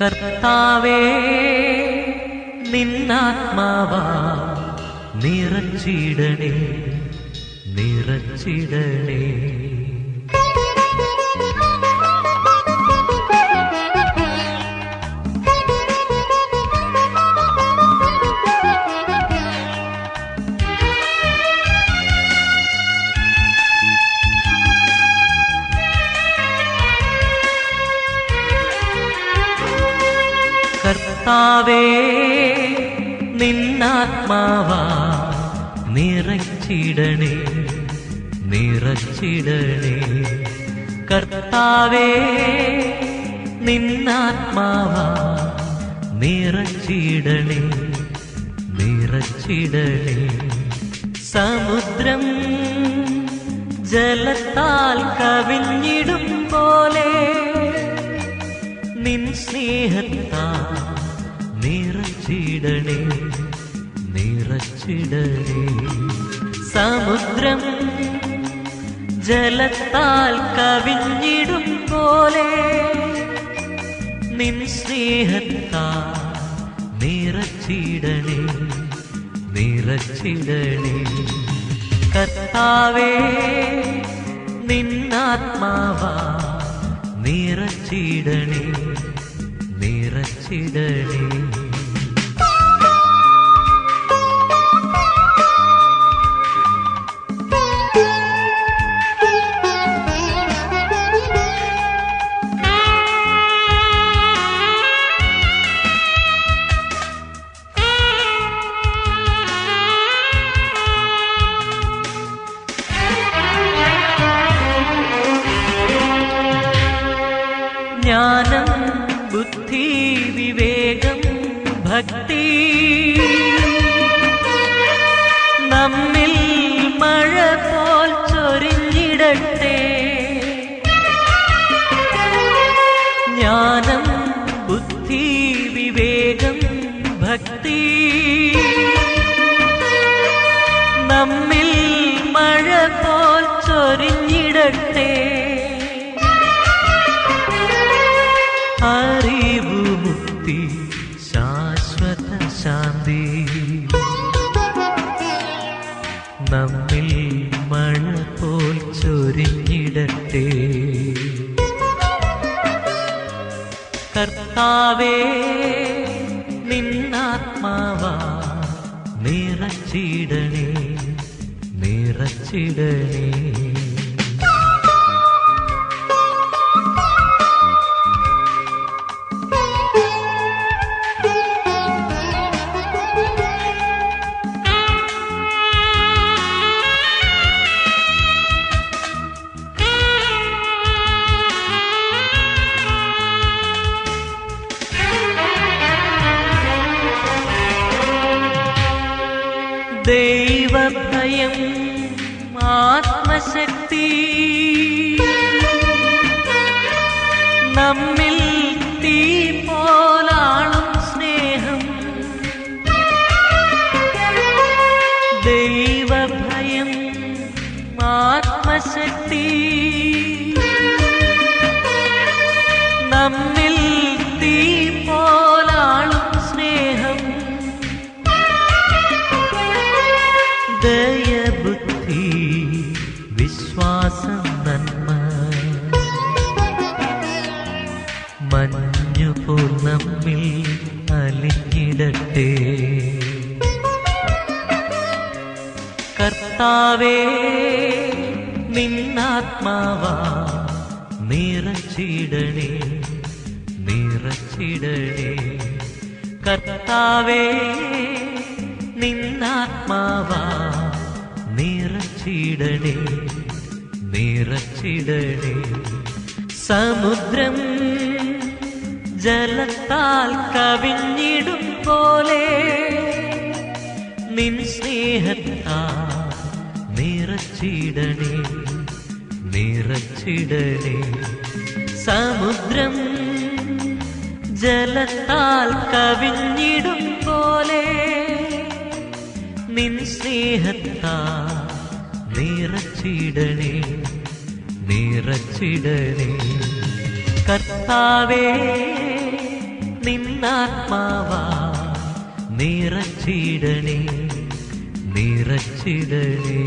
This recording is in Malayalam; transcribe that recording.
കർത്താവേ നിന്നാത്മാവാ. നിറച്ചിടണേ നിറച്ചിടണേ. കർത്താവേ നിന്നാത്മാവാ നിറച്ചിടണേ നിറച്ചിടണേ. കർത്താവേ നിന്നാത്മാവാ നിറച്ചിടണേ നിറച്ചിടണേ. സമുദ്രം ജലത്താൽ കവിഞ്ഞിടും പോലെ നിൻ സ്നേഹത്താ നിറച്ചിടണേ നിറച്ചിടണേ. സമുദ്രം ജലത്താൽ കവിഞ്ഞിടും പോലെ നിൻ സ്നേഹത്താൽ നിറച്ചിടണേ നിറച്ചിടണേ. കർത്താവേ നിന്നാത്മാവാ നിറച്ചിടണേ. നിറച്ചിടണേ ജ്ഞാനം ബുദ്ധി വിവേകം ഭക്തി. നമ്മിൽ മഴ പോൽ ചൊരിഞ്ഞിടട്ടെ. ജ്ഞാനം ബുദ്ധി വിവേകം ഭക്തി. നമ്മിൽ മഴ പോൽ ചൊരിഞ്ഞിടട്ടെ. അറിവു മുക്തി ശാശ്വത ശാന്തി. നമ്മിൽ മഴ പോൽ ചൊരിഞ്ഞിടട്ടെ. കർത്താവേ നിന്നാത്മാവാ നിറച്ചിടണേ നിറച്ചിടണേ. ദൈവഭയം ആത്മശക്തി. നമ്മിൽ തീ പോലാളും സ്നേഹം. ദൈവഭയം ആത്മശക്തി. മഞ്ഞു പൂർണമിൽ അലിഞ്ഞിടട്ടെ. കർത്താവേ നിന്നാത്മാവാ നിറച്ചിടണേ നിറച്ചിടണേ. കർത്താവേ നിന്നാത്മാവാ നിറച്ചിടണേ നിറച്ചിടണേ. സമുദ്രം ജലത്താൽ കവിഞ്ഞിടും പോലെ. നിൻ സ്നേഹത്താ നിറച്ചിടണേ നിറച്ചിടണേ. സമുദ്രം ജലത്താൽ കവിഞ്ഞിടും പോലെ. നിൻ സ്നേഹത്താ നിറച്ചിടണേ നിറച്ചിടണേ. കർത്താവേ നിന്നാത്മാവാ. നിറച്ചിടണേ നിറച്ചിടണേ.